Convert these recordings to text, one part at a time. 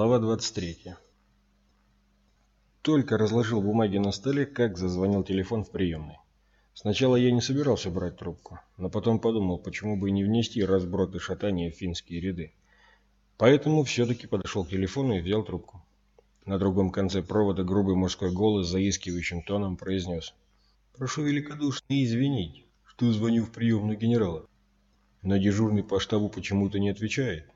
Глава 23. Только разложил бумаги на столе, как зазвонил телефон в приемной. Сначала я не собирался брать трубку, но потом подумал, почему бы и не внести разброд и шатание в финские ряды. Поэтому все-таки подошел к телефону и взял трубку. На другом конце провода грубый мужской голос заискивающим тоном произнес. «Прошу великодушно извинить, что звоню в приемную генерала. Но дежурный по штабу почему-то не отвечает.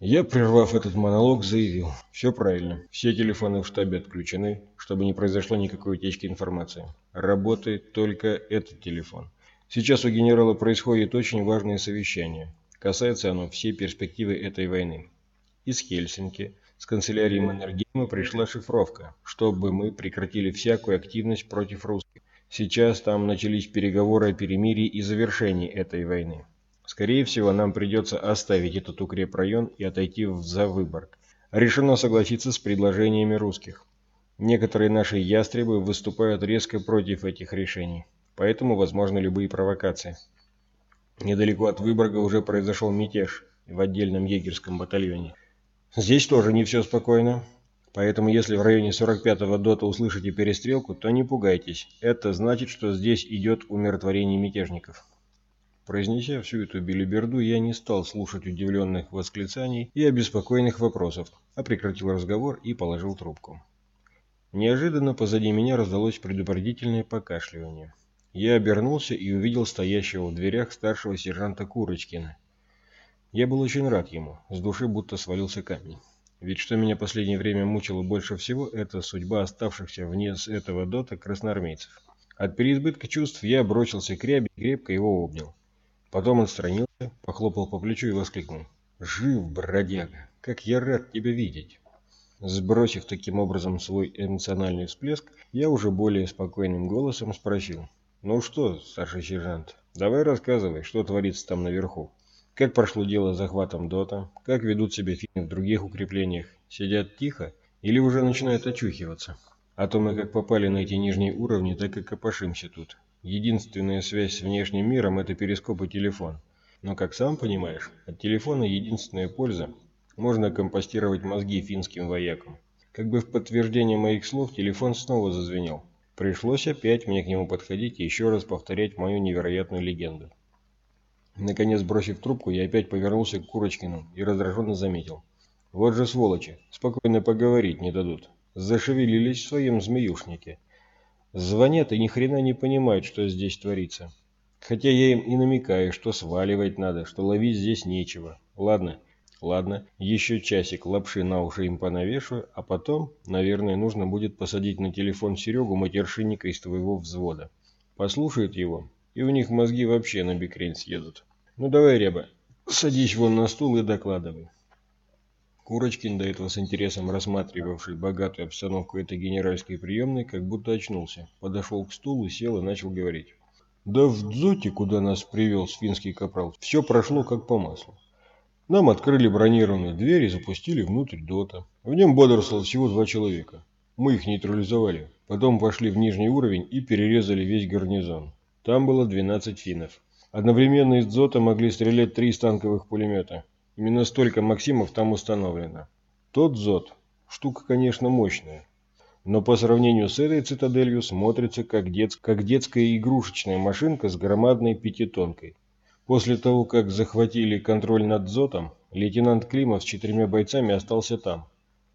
Я, прервав этот монолог, заявил. Все правильно. Все телефоны в штабе отключены, чтобы не произошло никакой утечки информации. Работает только этот телефон. Сейчас у генерала происходит очень важное совещание. Касается оно всей перспективы этой войны. Из Хельсинки, с канцелярии Маннергейма пришла шифровка, чтобы мы прекратили всякую активность против русских. Сейчас там начались переговоры о перемирии и завершении этой войны. Скорее всего, нам придется оставить этот укрепрайон и отойти в Завыборг. Решено согласиться с предложениями русских. Некоторые наши ястребы выступают резко против этих решений, поэтому возможны любые провокации. Недалеко от Выборга уже произошел мятеж в отдельном егерском батальоне. Здесь тоже не все спокойно, поэтому если в районе 45-го дота услышите перестрелку, то не пугайтесь. Это значит, что здесь идет умиротворение мятежников. Произнеся всю эту белиберду, я не стал слушать удивленных восклицаний и обеспокоенных вопросов, а прекратил разговор и положил трубку. Неожиданно позади меня раздалось предупредительное покашливание. Я обернулся и увидел стоящего в дверях старшего сержанта Курочкина. Я был очень рад ему, с души будто свалился камень. Ведь что меня последнее время мучило больше всего, это судьба оставшихся вне с этого дота красноармейцев. От переизбытка чувств я бросился к рябе и крепко его обнял. Потом он отстранился, похлопал по плечу и воскликнул. «Жив, бродяга! Как я рад тебя видеть!» Сбросив таким образом свой эмоциональный всплеск, я уже более спокойным голосом спросил. «Ну что, старший сержант, давай рассказывай, что творится там наверху. Как прошло дело с захватом Дота? Как ведут себя финны в других укреплениях? Сидят тихо или уже начинают очухиваться? А то мы как попали на эти нижние уровни, так и копошимся тут. Единственная связь с внешним миром – это перископ и телефон. Но, как сам понимаешь, от телефона единственная польза – можно компостировать мозги финским воякам. Как бы в подтверждение моих слов телефон снова зазвенел. Пришлось опять мне к нему подходить и еще раз повторять мою невероятную легенду. Наконец, бросив трубку, я опять повернулся к Курочкину и раздраженно заметил. Вот же сволочи, спокойно поговорить не дадут. Зашевелились в своем змеюшнике. Звонят и ни хрена не понимают, что здесь творится. Хотя я им и намекаю, что сваливать надо, что ловить здесь нечего. Ладно, ладно, еще часик лапши на уши им понавешиваю, а потом, наверное, нужно будет посадить на телефон Серегу матершинника из твоего взвода. Послушают его, и у них мозги вообще на бикрень съедут. Ну давай, Реба, садись вон на стул и докладывай. Курочкин, до этого с интересом рассматривавший богатую обстановку этой генеральской приемной, как будто очнулся, подошел к стулу, сел и начал говорить. «Да в Дзоте, куда нас привел финский капрал, все прошло как по маслу. Нам открыли бронированную дверь и запустили внутрь дота. В нем бодрствовало всего два человека. Мы их нейтрализовали. Потом вошли в нижний уровень и перерезали весь гарнизон. Там было 12 финнов. Одновременно из дзота могли стрелять три станковых пулемета. Именно столько Максимов там установлено. Тот ЗОТ – штука, конечно, мощная, но по сравнению с этой цитаделью смотрится как, дет... как детская игрушечная машинка с громадной пятитонкой. После того, как захватили контроль над ЗОТом, лейтенант Климов с четырьмя бойцами остался там,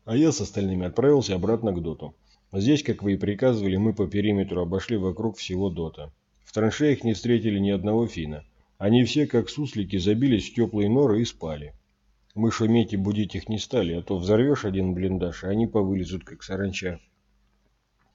а я с остальными отправился обратно к ДОТу. Здесь, как вы и приказывали, мы по периметру обошли вокруг всего ДОТа. В траншеях не встретили ни одного фина. Они все, как суслики, забились в теплые норы и спали. Мы шуметь и будить их не стали, а то взорвешь один блиндаж, и они повылезут, как саранча.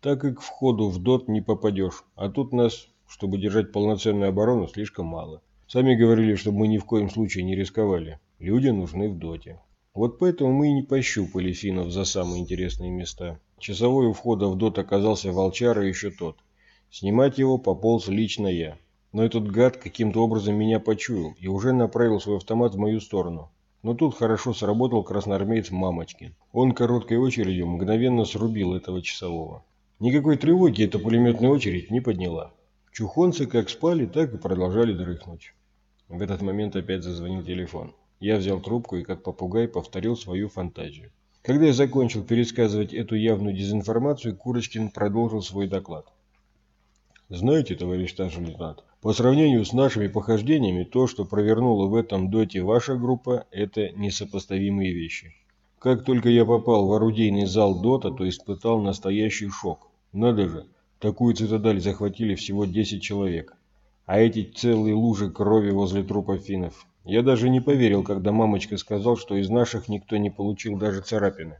Так как в входу в ДОТ не попадешь, а тут нас, чтобы держать полноценную оборону, слишком мало. Сами говорили, чтобы мы ни в коем случае не рисковали. Люди нужны в ДОТе. Вот поэтому мы и не пощупали финнов за самые интересные места. Часовой у входа в ДОТ оказался волчар и еще тот. Снимать его пополз лично я. Но этот гад каким-то образом меня почуял и уже направил свой автомат в мою сторону. Но тут хорошо сработал красноармеец Мамочкин. Он короткой очередью мгновенно срубил этого часового. Никакой тревоги эта пулеметная очередь не подняла. Чухонцы как спали, так и продолжали дрыхнуть. В этот момент опять зазвонил телефон. Я взял трубку и как попугай повторил свою фантазию. Когда я закончил пересказывать эту явную дезинформацию, Курочкин продолжил свой доклад. Знаете, товарищ старший лейтенант, по сравнению с нашими похождениями, то, что провернула в этом доте ваша группа, это несопоставимые вещи. Как только я попал в орудийный зал дота, то испытал настоящий шок. Надо же, такую цитадель захватили всего 10 человек. А эти целые лужи крови возле трупа финнов. Я даже не поверил, когда мамочка сказал, что из наших никто не получил даже царапины.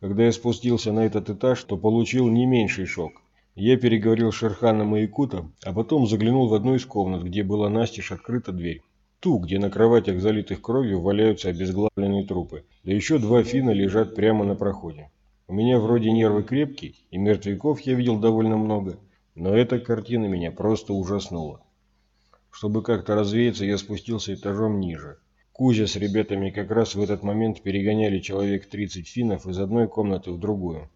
Когда я спустился на этот этаж, то получил не меньший шок. Я переговорил с Шерханом и Икутом, а потом заглянул в одну из комнат, где была настежь открыта дверь. Ту, где на кроватях, залитых кровью, валяются обезглавленные трупы. Да еще два фина лежат прямо на проходе. У меня вроде нервы крепкие, и мертвяков я видел довольно много, но эта картина меня просто ужаснула. Чтобы как-то развеяться, я спустился этажом ниже. Кузя с ребятами как раз в этот момент перегоняли человек 30 финнов из одной комнаты в другую.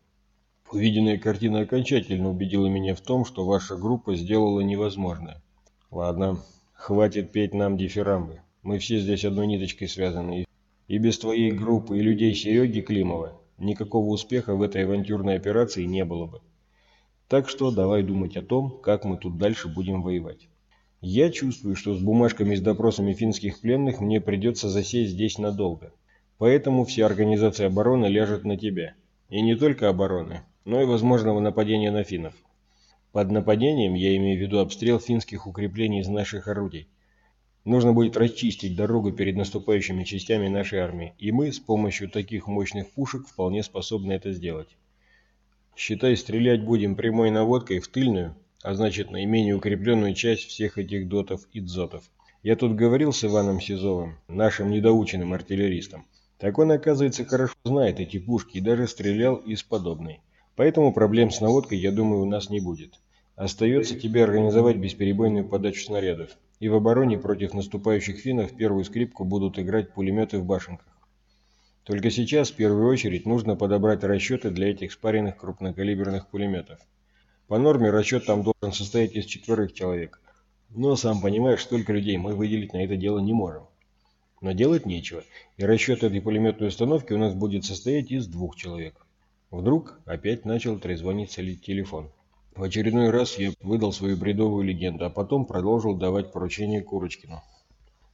Увиденная картина окончательно убедила меня в том, что ваша группа сделала невозможное. Ладно, хватит петь нам дифирамбы. Мы все здесь одной ниточкой связаны. И без твоей группы и людей Сереги Климова никакого успеха в этой авантюрной операции не было бы. Так что давай думать о том, как мы тут дальше будем воевать. Я чувствую, что с бумажками с допросами финских пленных мне придется засесть здесь надолго. Поэтому вся организация обороны ляжет на тебя. И не только обороны, но и возможного нападения на финнов. Под нападением я имею в виду обстрел финских укреплений из наших орудий. Нужно будет расчистить дорогу перед наступающими частями нашей армии, и мы с помощью таких мощных пушек вполне способны это сделать. Считай, стрелять будем прямой наводкой в тыльную, а значит наименее укрепленную часть всех этих дотов и дзотов. Я тут говорил с Иваном Сизовым, нашим недоученным артиллеристом. Так он, оказывается, хорошо знает эти пушки и даже стрелял из подобной. Поэтому проблем с наводкой, я думаю, у нас не будет. Остается тебе организовать бесперебойную подачу снарядов. И в обороне против наступающих финнов первую скрипку будут играть пулеметы в башенках. Только сейчас, в первую очередь, нужно подобрать расчеты для этих спаренных крупнокалиберных пулеметов. По норме расчет там должен состоять из четверых человек. Но, сам понимаешь, столько людей мы выделить на это дело не можем. Но делать нечего, и расчет этой пулеметной установки у нас будет состоять из двух человек. Вдруг опять начал трезвониться телефон. В очередной раз я выдал свою бредовую легенду, а потом продолжил давать поручения Курочкину.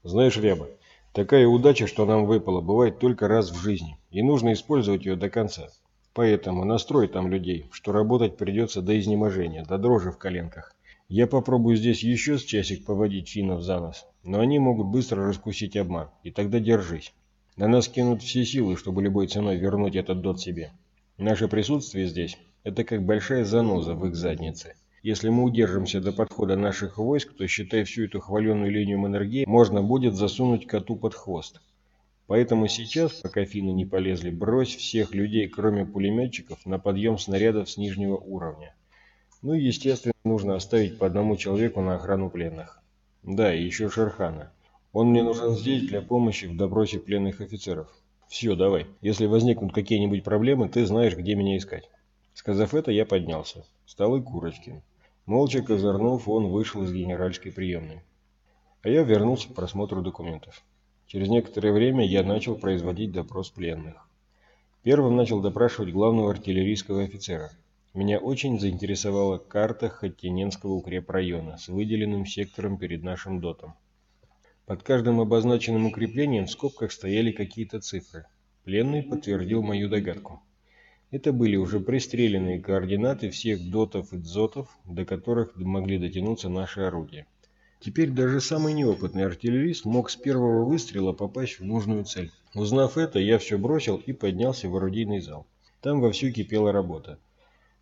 Знаешь, Ряба, такая удача, что нам выпала, бывает только раз в жизни, и нужно использовать ее до конца. Поэтому настрой там людей, что работать придется до изнеможения, до дрожи в коленках. Я попробую здесь еще с часик поводить финнов за нос, но они могут быстро раскусить обман, и тогда держись. На нас кинут все силы, чтобы любой ценой вернуть этот дот себе. Наше присутствие здесь – это как большая заноза в их заднице. Если мы удержимся до подхода наших войск, то, считай, всю эту хваленную линию Маннергейма можно будет засунуть коту под хвост. Поэтому сейчас, пока финны не полезли, брось всех людей, кроме пулеметчиков, на подъем снарядов с нижнего уровня. Ну и, естественно, нужно оставить по одному человеку на охрану пленных. Да, и еще Шерхана. Он мне нужен здесь для помощи в добросе пленных офицеров. «Все, давай. Если возникнут какие-нибудь проблемы, ты знаешь, где меня искать». Сказав это, я поднялся. Встал и Курочкин. Молча козырнув, он вышел из генеральской приемной. А я вернулся к просмотру документов. Через некоторое время я начал производить допрос пленных. Первым начал допрашивать главного артиллерийского офицера. Меня очень заинтересовала карта Хаттиненского укрепрайона с выделенным сектором перед нашим дотом. Под каждым обозначенным укреплением в скобках стояли какие-то цифры. Пленный подтвердил мою догадку. Это были уже пристреленные координаты всех дотов и дзотов, до которых могли дотянуться наши орудия. Теперь даже самый неопытный артиллерист мог с первого выстрела попасть в нужную цель. Узнав это, я все бросил и поднялся в орудийный зал. Там вовсю кипела работа.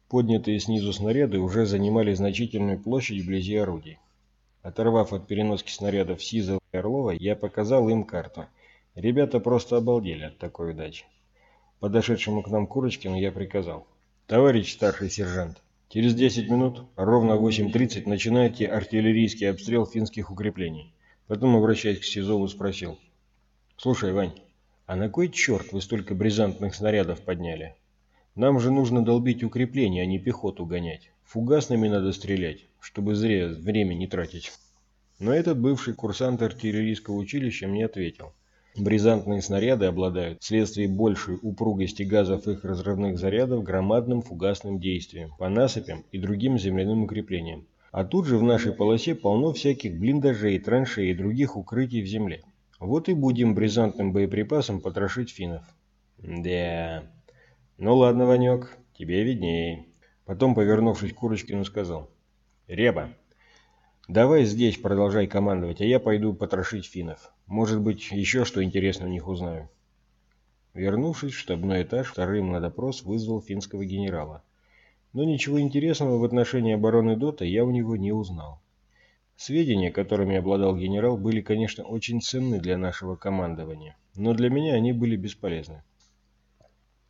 Поднятые снизу снаряды уже занимали значительную площадь вблизи орудий. Оторвав от переноски снарядов Сизова и Орлова, я показал им карту. Ребята просто обалдели от такой удачи. Подошедшему к нам Курочкину я приказал. «Товарищ старший сержант, через 10 минут, ровно в 8.30, начинайте артиллерийский обстрел финских укреплений». Потом, обращаясь к Сизову, спросил. «Слушай, Вань, а на кой черт вы столько бризантных снарядов подняли? Нам же нужно долбить укрепления, а не пехоту гонять. Фугасными надо стрелять, чтобы зря время не тратить. Но этот бывший курсант артиллерийского училища мне ответил. Бризантные снаряды обладают, вследствие большей упругости газов их разрывных зарядов, громадным фугасным действием по насыпям и другим земляным укреплениям. А тут же в нашей полосе полно всяких блиндажей, траншей и других укрытий в земле. Вот и будем бризантным боеприпасом потрошить финнов. Да. Ну ладно, Ванек, тебе виднее. Потом, повернувшись к Курочкину, сказал. Реба, давай здесь продолжай командовать, а я пойду потрошить финнов. Может быть, еще что интересное у них узнаю. Вернувшись в штабной этаж, вторым на допрос вызвал финского генерала. Но ничего интересного в отношении обороны Дота я у него не узнал. Сведения, которыми обладал генерал, были, конечно, очень ценны для нашего командования, но для меня они были бесполезны.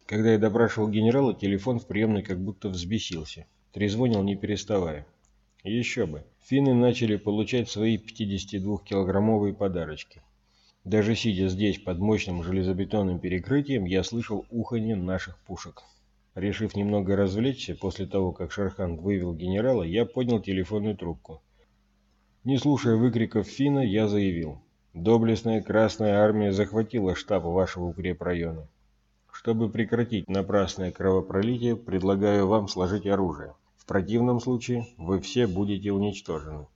Когда я допрашивал генерала, телефон в приемной как будто взбесился. Трезвонил не переставая. Еще бы. Финны начали получать свои 52-килограммовые подарочки. Даже сидя здесь под мощным железобетонным перекрытием, я слышал уханье наших пушек. Решив немного развлечься, после того, как Шархан вывел генерала, я поднял телефонную трубку. Не слушая выкриков Фина, я заявил. Доблестная Красная Армия захватила штаб вашего укрепрайона. Чтобы прекратить напрасное кровопролитие, предлагаю вам сложить оружие. Противном случае вы все будете уничтожены.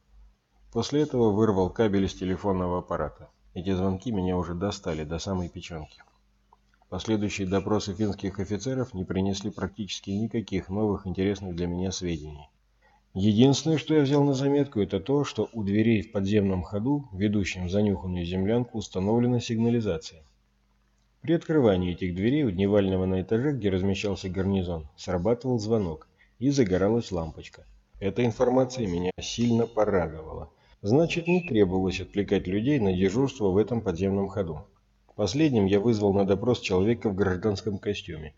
После этого вырвал кабель из телефонного аппарата. Эти звонки меня уже достали до самой печенки. Последующие допросы финских офицеров не принесли практически никаких новых интересных для меня сведений. Единственное, что я взял на заметку, это то, что у дверей в подземном ходу, ведущем в занюханную землянку, установлена сигнализация. При открывании этих дверей у дневального на этаже, где размещался гарнизон, срабатывал звонок и загоралась лампочка. Эта информация меня сильно порадовала. Значит, не требовалось отвлекать людей на дежурство в этом подземном ходу. Последним я вызвал на допрос человека в гражданском костюме.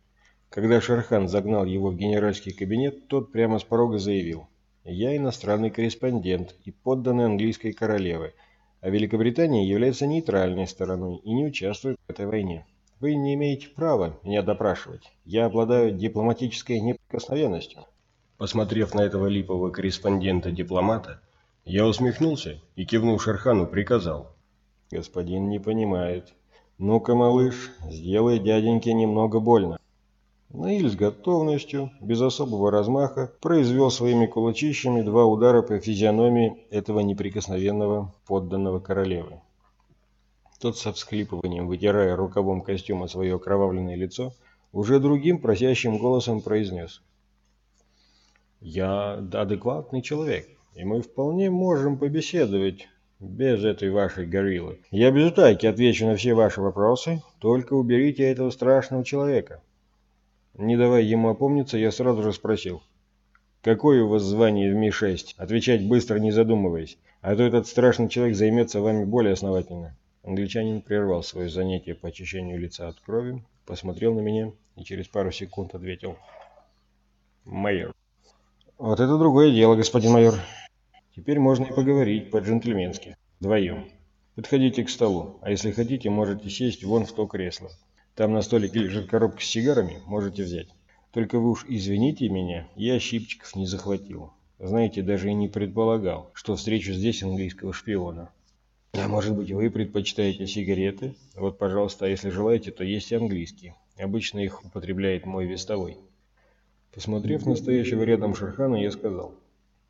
Когда Шерхан загнал его в генеральский кабинет, тот прямо с порога заявил. «Я иностранный корреспондент и подданный английской королевы, а Великобритания является нейтральной стороной и не участвует в этой войне. Вы не имеете права меня допрашивать. Я обладаю дипломатической неприкосновенностью». Посмотрев на этого липового корреспондента-дипломата, я усмехнулся и, кивнув Шерхану, приказал. «Господин не понимает. «Ну-ка, малыш, сделай дяденьке немного больно». Наиль с готовностью, без особого размаха, произвел своими кулачищами два удара по физиономии этого неприкосновенного подданного королевы. Тот со всхлипыванием, вытирая рукавом костюма свое окровавленное лицо, уже другим просящим голосом произнес. «Я адекватный человек, и мы вполне можем побеседовать без этой вашей гориллы. Я без утайки отвечу на все ваши вопросы, только уберите этого страшного человека. Не давая ему опомниться, я сразу же спросил. Какое у вас звание в Ми-6? Отвечать быстро, не задумываясь, а то этот страшный человек займется вами более основательно. Англичанин прервал свое занятие по очищению лица от крови, посмотрел на меня и через пару секунд ответил. Майор. Вот это другое дело, господин майор. Теперь можно и поговорить по-джентльменски. Вдвоем. Подходите к столу, а если хотите, можете сесть вон в то кресло. Там на столике лежит коробка с сигарами, можете взять. Только вы уж извините меня, я щипчиков не захватил. Знаете, даже и не предполагал, что встречу здесь английского шпиона. А может быть, вы предпочитаете сигареты? Вот, пожалуйста, а если желаете, то есть и английские. Обычно их употребляет мой вестовой. Посмотрев на стоящего рядом Шерхана, я сказал.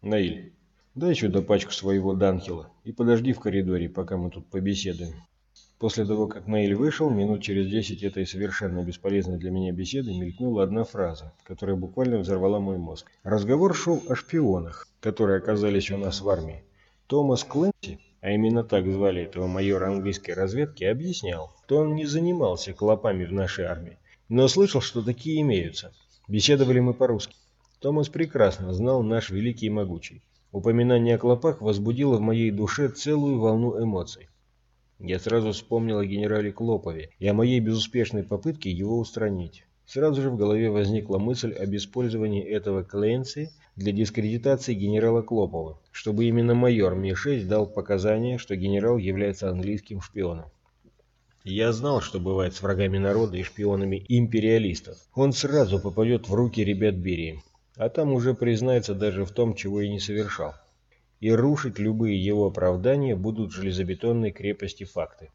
Наиль, Дай сюда пачку своего Данхила и подожди в коридоре, пока мы тут побеседуем. После того, как Нейль вышел, минут через десять этой совершенно бесполезной для меня беседы мелькнула одна фраза, которая буквально взорвала мой мозг. Разговор шел о шпионах, которые оказались у нас в армии. Томас Клэнси, а именно так звали этого майора английской разведки, объяснял, что он не занимался клопами в нашей армии, но слышал, что такие имеются. Беседовали мы по-русски. Томас прекрасно знал наш великий и могучий. Упоминание о клопах возбудило в моей душе целую волну эмоций. Я сразу вспомнил о генерале Клопове и о моей безуспешной попытке его устранить. Сразу же в голове возникла мысль об использовании этого Клэнси для дискредитации генерала Клопова, чтобы именно майор Ми-6 дал показания, что генерал является английским шпионом. Я знал, что бывает с врагами народа и шпионами империалистов. Он сразу попадет в руки ребят Берии а там уже признается даже в том, чего и не совершал. И рушить любые его оправдания будут железобетонные крепости факты.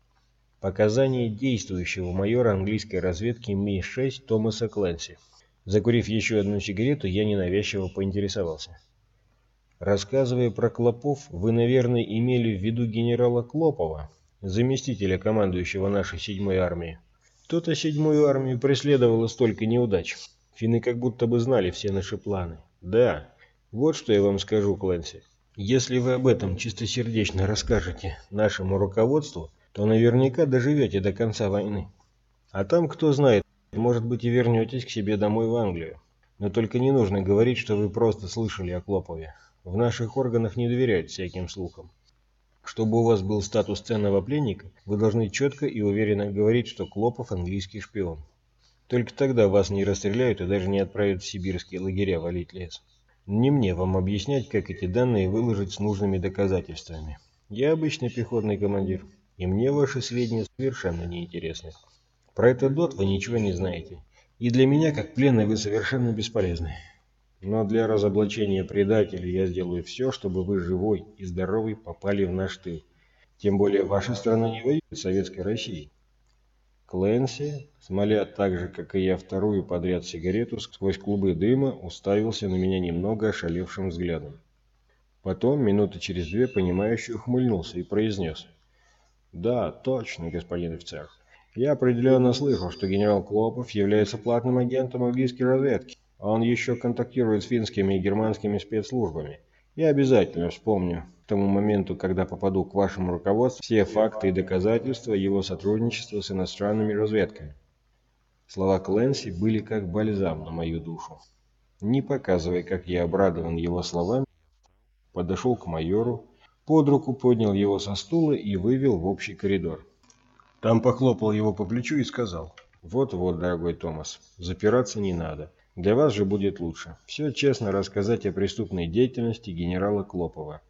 Показания действующего майора английской разведки Ми-6 Томаса Клэнси. Закурив еще одну сигарету, я ненавязчиво поинтересовался. Рассказывая про Клопов, вы, наверное, имели в виду генерала Клопова, заместителя командующего нашей седьмой армией. То-то седьмую армию преследовало столько неудач. Финны как будто бы знали все наши планы. Да, вот что я вам скажу, Клэнси. Если вы об этом чистосердечно расскажете нашему руководству, то наверняка доживете до конца войны. А там, кто знает, может быть и вернетесь к себе домой в Англию. Но только не нужно говорить, что вы просто слышали о Клопове. В наших органах не доверяют всяким слухам. Чтобы у вас был статус ценного пленника, вы должны четко и уверенно говорить, что Клопов английский шпион. Только тогда вас не расстреляют и даже не отправят в сибирские лагеря валить лес. Не мне вам объяснять, как эти данные выложить с нужными доказательствами. Я обычный пехотный командир, и мне ваши сведения совершенно не интересны. Про этот дот вы ничего не знаете, и для меня, как пленный, вы совершенно бесполезны. Но для разоблачения предателей я сделаю все, чтобы вы живой и здоровый попали в наш тыл. Тем более ваша страна не воюет с Советской Россией. Клэнси, смоля так же, как и я, вторую подряд сигарету сквозь клубы дыма, уставился на меня немного ошалевшим взглядом. Потом, минуты через две, понимающе ухмыльнулся и произнес. «Да, точно, господин офицер. Я определенно слышал, что генерал Клопов является платным агентом английской разведки. Он еще контактирует с финскими и германскими спецслужбами. Я обязательно вспомню к тому моменту, когда попаду к вашему руководству, все факты и доказательства его сотрудничества с иностранными разведками. Слова Кленси были как бальзам на мою душу. Не показывая, как я обрадован его словами, подошел к майору, под руку поднял его со стула и вывел в общий коридор. Там похлопал его по плечу и сказал, «Вот-вот, дорогой Томас, запираться не надо. Для вас же будет лучше. Все честно рассказать о преступной деятельности генерала Клопова.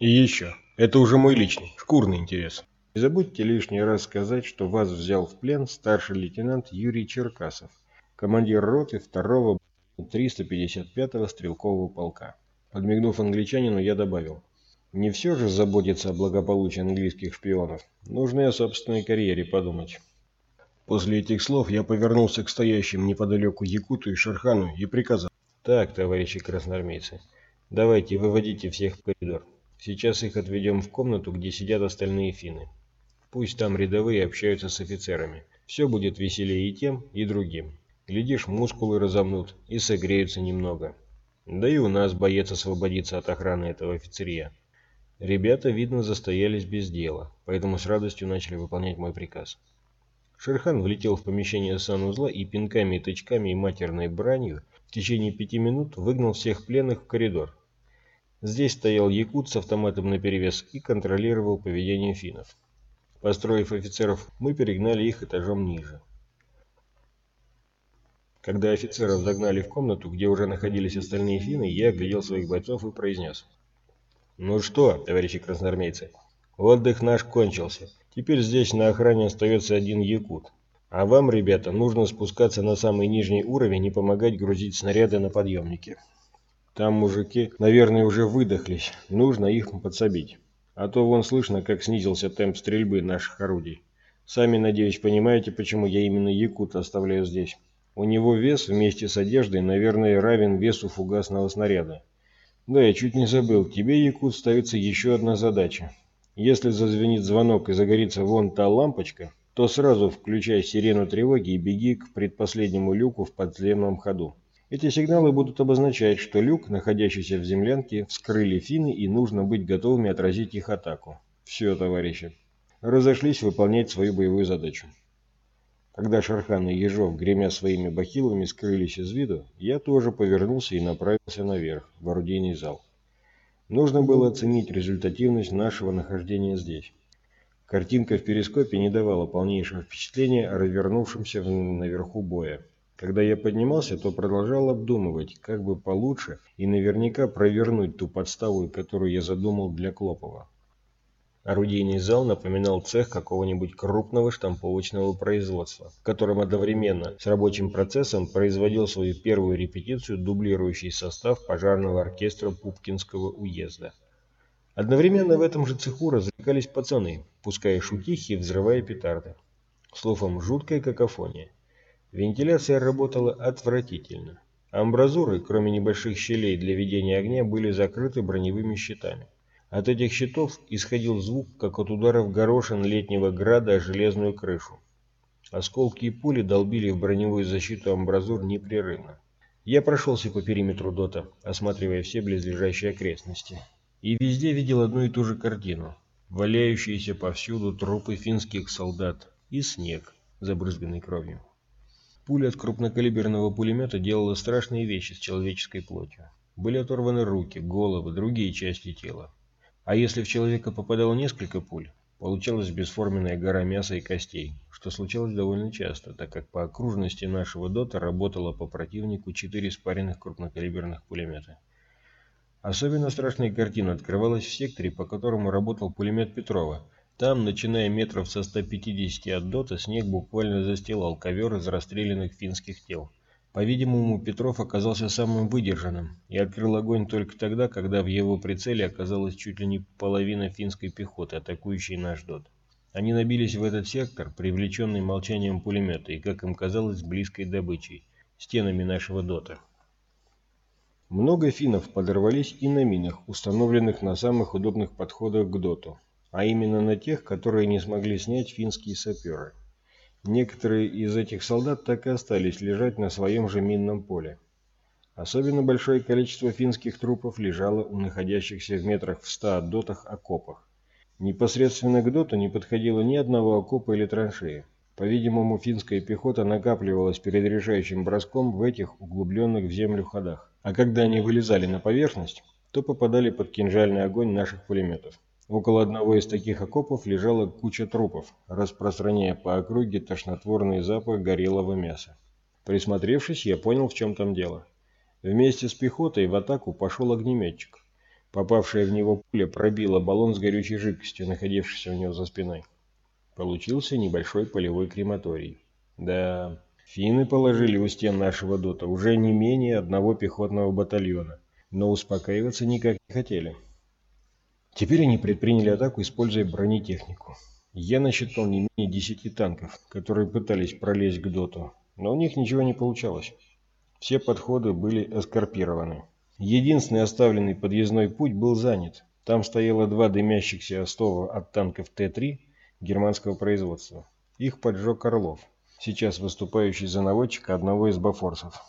И еще. Это уже мой личный, шкурный интерес. Не забудьте лишний раз сказать, что вас взял в плен старший лейтенант Юрий Черкасов, командир роты 2-го 355-го стрелкового полка. Подмигнув англичанину, я добавил. Не все же заботиться о благополучии английских шпионов. Нужно и о собственной карьере подумать. После этих слов я повернулся к стоящим неподалеку Якуту и Шерхану и приказал. «Так, товарищи красноармейцы, давайте выводите всех в коридор. Сейчас их отведем в комнату, где сидят остальные финны. Пусть там рядовые общаются с офицерами. Все будет веселее и тем, и другим. Глядишь, мускулы разомнут и согреются немного. Да и у нас боец освободится от охраны этого офицерия». Ребята, видно, застоялись без дела, поэтому с радостью начали выполнять мой приказ. Шерхан влетел в помещение санузла и пинками, тычками и матерной бранью в течение пяти минут выгнал всех пленных в коридор. Здесь стоял якут с автоматом наперевес и контролировал поведение финнов. Построив офицеров, мы перегнали их этажом ниже. Когда офицеров загнали в комнату, где уже находились остальные финны, я оглядел своих бойцов и произнес. «Ну что, товарищи красноармейцы, отдых наш кончился. Теперь здесь на охране остается один якут. А вам, ребята, нужно спускаться на самый нижний уровень и помогать грузить снаряды на подъемники. Там мужики, наверное, уже выдохлись. Нужно их подсобить. А то вон слышно, как снизился темп стрельбы наших орудий. Сами, надеюсь, понимаете, почему я именно якут оставляю здесь. У него вес вместе с одеждой, наверное, равен весу фугасного снаряда. Да, я чуть не забыл. Тебе, якут, ставится еще одна задача. Если зазвенит звонок и загорится вон та лампочка, то сразу включай сирену тревоги и беги к предпоследнему люку в подземном ходу. Эти сигналы будут обозначать, что люк, находящийся в землянке, вскрыли финны и нужно быть готовыми отразить их атаку. Все, товарищи. Разошлись выполнять свою боевую задачу. Когда Шархан и Ежов, гремя своими бахилами, скрылись из виду, я тоже повернулся и направился наверх, в орудийный зал. Нужно было оценить результативность нашего нахождения здесь. Картинка в перископе не давала полнейшего впечатления о развернувшемся наверху боя. Когда я поднимался, то продолжал обдумывать, как бы получше и наверняка провернуть ту подставу, которую я задумал для Клопова. Орудийный зал напоминал цех какого-нибудь крупного штамповочного производства, в котором одновременно с рабочим процессом производил свою первую репетицию дублирующий состав пожарного оркестра Пупкинского уезда. Одновременно в этом же цеху развлекались пацаны, пуская шутихи и взрывая петарды. Словом, жуткая какофония. Вентиляция работала отвратительно. Амбразуры, кроме небольших щелей для ведения огня, были закрыты броневыми щитами. От этих щитов исходил звук, как от ударов горошин летнего града о железную крышу. Осколки и пули долбили в броневую защиту амбразур непрерывно. Я прошелся по периметру дота, осматривая все близлежащие окрестности. И везде видел одну и ту же картину. Валяющиеся повсюду трупы финских солдат и снег, забрызганный кровью. Пуля от крупнокалиберного пулемета делала страшные вещи с человеческой плотью. Были оторваны руки, головы, другие части тела. А если в человека попадало несколько пуль, получалась бесформенная гора мяса и костей, что случалось довольно часто, так как по окружности нашего дота работало по противнику четыре спаренных крупнокалиберных пулемета. Особенно страшная картина открывалась в секторе, по которому работал пулемет Петрова – там, начиная метров со 150 от дота, снег буквально застилал ковер из расстрелянных финских тел. По-видимому, Петров оказался самым выдержанным и открыл огонь только тогда, когда в его прицеле оказалась чуть ли не половина финской пехоты, атакующей наш дот. Они набились в этот сектор, привлеченный молчанием пулемета и, как им казалось, близкой добычей, стенами нашего дота. Много финнов подорвались и на минах, установленных на самых удобных подходах к доту а именно на тех, которые не смогли снять финские саперы. Некоторые из этих солдат так и остались лежать на своем же минном поле. Особенно большое количество финских трупов лежало у находящихся в метрах в ста от дотах окопах. Непосредственно к доту не подходило ни одного окопа или траншеи. По-видимому, финская пехота накапливалась перед решающим броском в этих углубленных в землю ходах. А когда они вылезали на поверхность, то попадали под кинжальный огонь наших пулеметов. Около одного из таких окопов лежала куча трупов, распространяя по округе тошнотворный запах горелого мяса. Присмотревшись, я понял, в чем там дело. Вместе с пехотой в атаку пошел огнеметчик. Попавшая в него пуля пробила баллон с горючей жидкостью, находившийся у него за спиной. Получился небольшой полевой крематорий. Да, финны положили у стен нашего дота уже не менее одного пехотного батальона, но успокаиваться никак не хотели. Теперь они предприняли атаку, используя бронетехнику. Я насчитал не менее десяти танков, которые пытались пролезть к доту, но у них ничего не получалось. Все подходы были эскарпированы. Единственный оставленный подъездной путь был занят. Там стояло два дымящихся остова от танков Т-3 германского производства. Их поджег Орлов, сейчас выступающий за наводчика одного из бафорсов.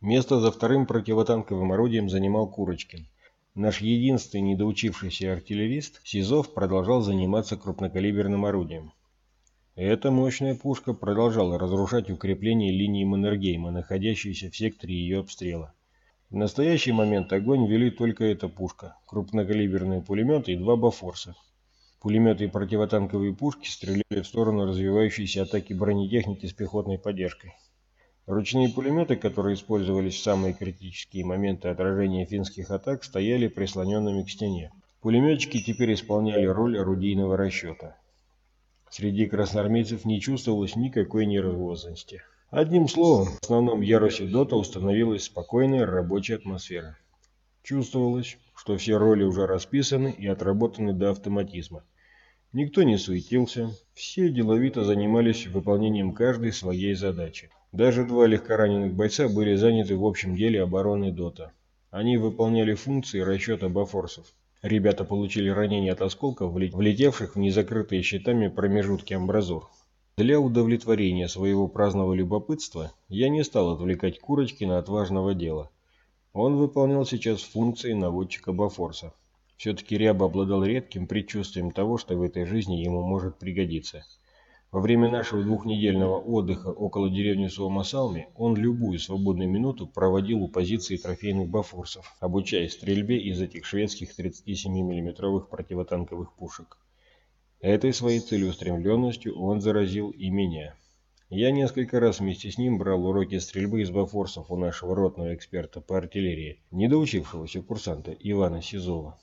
Место за вторым противотанковым орудием занимал Курочкин. Наш единственный недоучившийся артиллерист Сизов продолжал заниматься крупнокалиберным орудием. Эта мощная пушка продолжала разрушать укрепления линии Маннергейма, находящиеся в секторе ее обстрела. В настоящий момент огонь вели только эта пушка, крупнокалиберные пулеметы и два Бафорса. Пулеметы и противотанковые пушки стреляли в сторону развивающейся атаки бронетехники с пехотной поддержкой. Ручные пулеметы, которые использовались в самые критические моменты отражения финских атак, стояли прислоненными к стене. Пулеметчики теперь исполняли роль орудийного расчета. Среди красноармейцев не чувствовалось никакой нервозности. Одним словом, в основном ярусе ДОТа установилась спокойная рабочая атмосфера. Чувствовалось, что все роли уже расписаны и отработаны до автоматизма. Никто не суетился, все деловито занимались выполнением каждой своей задачи. Даже два легкораненых бойца были заняты в общем деле обороны ДОТа. Они выполняли функции расчета бафорсов. Ребята получили ранения от осколков, влетевших в незакрытые щитами промежутки амбразур. Для удовлетворения своего праздного любопытства я не стал отвлекать Курочкина от важного дела. Он выполнял сейчас функции наводчика Бафорса. Все-таки Ряба обладал редким предчувствием того, что в этой жизни ему может пригодиться. Во время нашего двухнедельного отдыха около деревни Суомасалми он любую свободную минуту проводил у позиции трофейных бафорсов, обучаясь стрельбе из этих шведских 37 миллиметровых противотанковых пушек. Этой своей целеустремленностью он заразил и меня. Я несколько раз вместе с ним брал уроки стрельбы из бафорсов у нашего ротного эксперта по артиллерии, недоучившегося курсанта Ивана Сизова.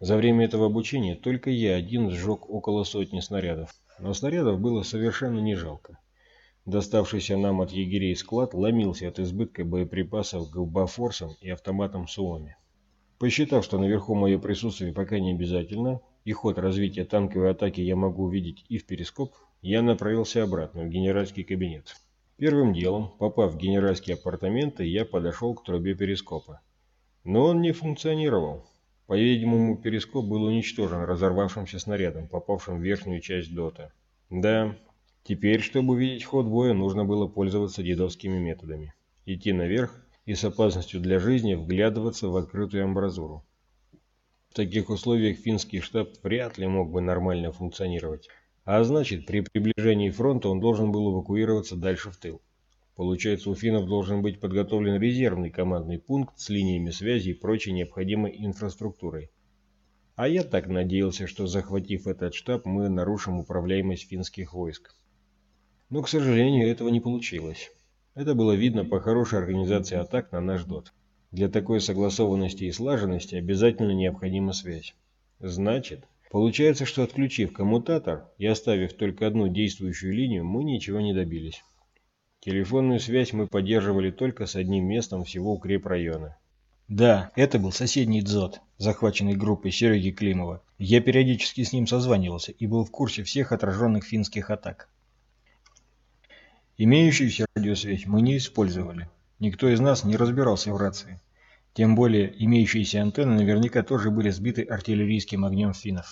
За время этого обучения только я один сжег около сотни снарядов, но снарядов было совершенно не жалко. Доставшийся нам от егерей склад ломился от избытка боеприпасов к бафорсам и автоматам Суоми. Посчитав, что наверху мое присутствие пока не обязательно, и ход развития танковой атаки я могу увидеть и в перископ, я направился обратно в генеральский кабинет. Первым делом, попав в генеральские апартаменты, я подошел к трубе перископа. Но он не функционировал. По-видимому, перископ был уничтожен разорвавшимся снарядом, попавшим в верхнюю часть дота. Да, теперь, чтобы увидеть ход боя, нужно было пользоваться дедовскими методами. Идти наверх и с опасностью для жизни вглядываться в открытую амбразуру. В таких условиях финский штаб вряд ли мог бы нормально функционировать. А значит, при приближении фронта он должен был эвакуироваться дальше в тыл. Получается, у финнов должен быть подготовлен резервный командный пункт с линиями связи и прочей необходимой инфраструктурой. А я так надеялся, что захватив этот штаб, мы нарушим управляемость финских войск. Но, к сожалению, этого не получилось. Это было видно по хорошей организации атак на наш ДОТ. Для такой согласованности и слаженности обязательно необходима связь. Значит, получается, что отключив коммутатор и оставив только одну действующую линию, мы ничего не добились. Телефонную связь мы поддерживали только с одним местом всего укрепрайона. Да, это был соседний дзот, захваченный группой Сереги Климова. Я периодически с ним созванивался и был в курсе всех отраженных финских атак. Имеющуюся радиосвязь мы не использовали. Никто из нас не разбирался в рации. Тем более, имеющиеся антенны наверняка тоже были сбиты артиллерийским огнем финнов.